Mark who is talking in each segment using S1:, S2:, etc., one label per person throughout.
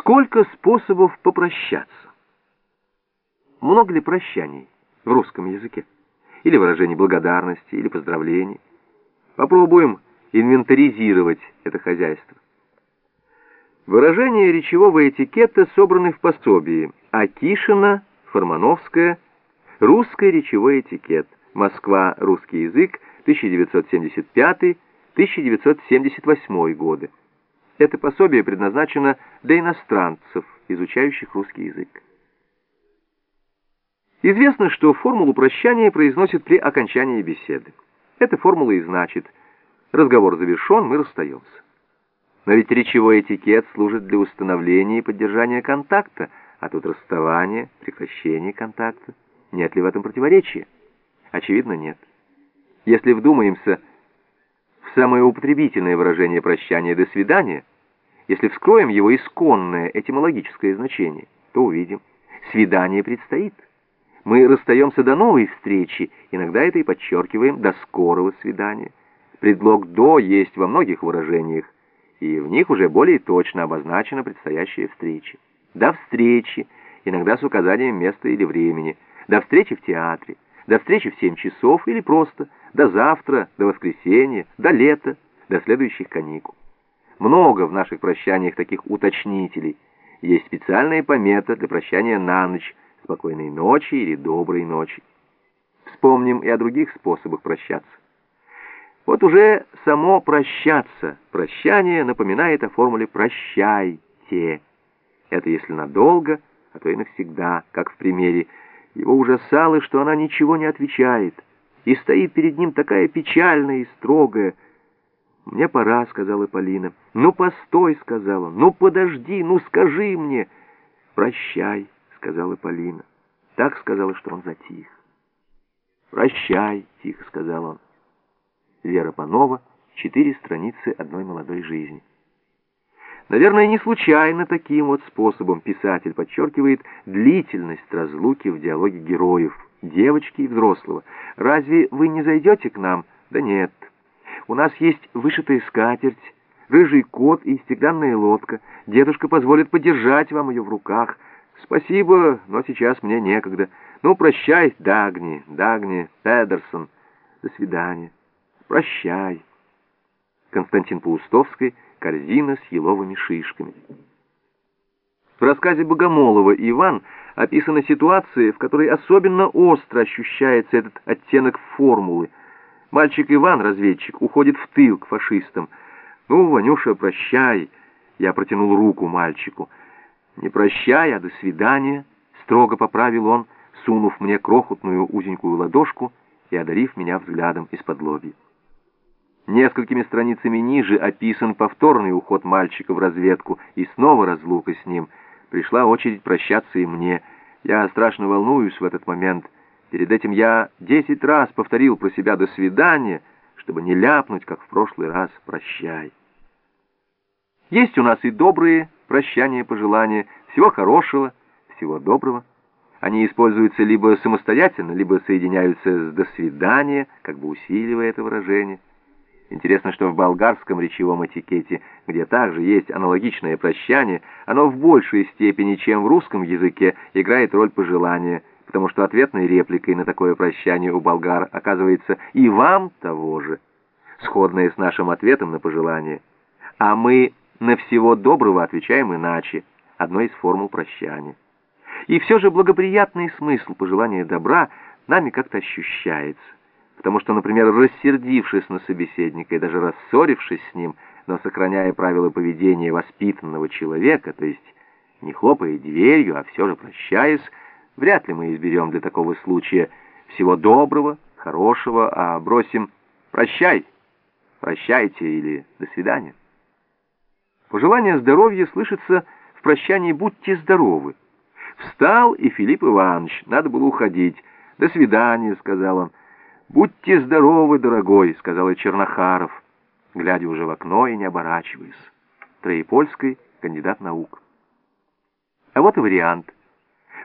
S1: Сколько способов попрощаться? Много ли прощаний в русском языке? Или выражений благодарности, или поздравлений? Попробуем инвентаризировать это хозяйство. Выражения речевого этикета собраны в пособии Акишина, Формановская, «Русский речевой этикет», Москва, русский язык, 1975-1978 годы. Это пособие предназначено для иностранцев, изучающих русский язык. Известно, что формулу прощания произносят при окончании беседы. Эта формула и значит «разговор завершен, мы расстаемся». Но ведь речевой этикет служит для установления и поддержания контакта, а тут расставание, прекращение контакта. Нет ли в этом противоречия? Очевидно, нет. Если вдумаемся в самое употребительное выражение прощания «до свидания», если вскроем его исконное этимологическое значение, то увидим, свидание предстоит. Мы расстаемся до новой встречи, иногда это и подчеркиваем «до скорого свидания». Предлог «до» есть во многих выражениях, и в них уже более точно обозначена предстоящая встреча. До встречи, иногда с указанием места или времени, до встречи в театре, до встречи в 7 часов или просто до завтра, до воскресенья, до лета, до следующих каникул. Много в наших прощаниях таких уточнителей. Есть специальная помета для прощания на ночь, спокойной ночи или доброй ночи. Вспомним и о других способах прощаться. Вот уже само прощаться, прощание напоминает о формуле «прощайте». Это если надолго, а то и навсегда, как в примере. Его ужасало, что она ничего не отвечает, и стоит перед ним такая печальная и строгая. «Мне пора», — сказала Полина. «Ну, постой», — сказала. «Ну, подожди, ну, скажи мне». «Прощай», — сказала Полина. Так сказала, что он затих. «Прощай», — тихо сказал он. Вера Панова, четыре страницы одной молодой жизни. Наверное, не случайно таким вот способом писатель подчеркивает длительность разлуки в диалоге героев, девочки и взрослого. «Разве вы не зайдете к нам?» «Да нет. У нас есть вышитая скатерть, рыжий кот и стеклянная лодка. Дедушка позволит подержать вам ее в руках. Спасибо, но сейчас мне некогда. Ну, прощай, Дагни, Дагни, Педерсон. До свидания». «Прощай». Константин Паустовский «Корзина с еловыми шишками». В рассказе Богомолова «Иван» описана ситуация, в которой особенно остро ощущается этот оттенок формулы. Мальчик Иван, разведчик, уходит в тыл к фашистам. «Ну, Ванюша, прощай!» Я протянул руку мальчику. «Не прощай, а до свидания!» Строго поправил он, сунув мне крохотную узенькую ладошку и одарив меня взглядом из-под лобья. Несколькими страницами ниже описан повторный уход мальчика в разведку и снова разлука с ним. Пришла очередь прощаться и мне. Я страшно волнуюсь в этот момент. Перед этим я десять раз повторил про себя «до свидания», чтобы не ляпнуть, как в прошлый раз «прощай». Есть у нас и добрые прощания, пожелания, всего хорошего, всего доброго. Они используются либо самостоятельно, либо соединяются с «до свидания», как бы усиливая это выражение. Интересно, что в болгарском речевом этикете, где также есть аналогичное прощание, оно в большей степени, чем в русском языке, играет роль пожелания, потому что ответной репликой на такое прощание у болгар оказывается «и вам того же», сходное с нашим ответом на пожелание. А мы на всего доброго отвечаем иначе, одной из формул прощания. И все же благоприятный смысл пожелания добра нами как-то ощущается потому что, например, рассердившись на собеседника и даже рассорившись с ним, но сохраняя правила поведения воспитанного человека, то есть не хлопая дверью, а все же прощаясь, вряд ли мы изберем для такого случая всего доброго, хорошего, а бросим «прощай», «прощайте» или «до свидания». Пожелание здоровья слышится в прощании «будьте здоровы». Встал и Филипп Иванович, надо было уходить. «До свидания», — сказал он. «Будьте здоровы, дорогой», — сказал и Чернохаров, глядя уже в окно и не оборачиваясь. Троепольский кандидат наук. А вот и вариант.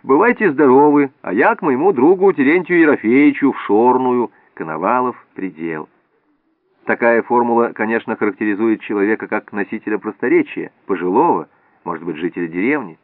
S1: «Бывайте здоровы, а я к моему другу Терентию Ерофеевичу в Шорную, Коновалов, предел». Такая формула, конечно, характеризует человека как носителя просторечия, пожилого, может быть, жители деревни.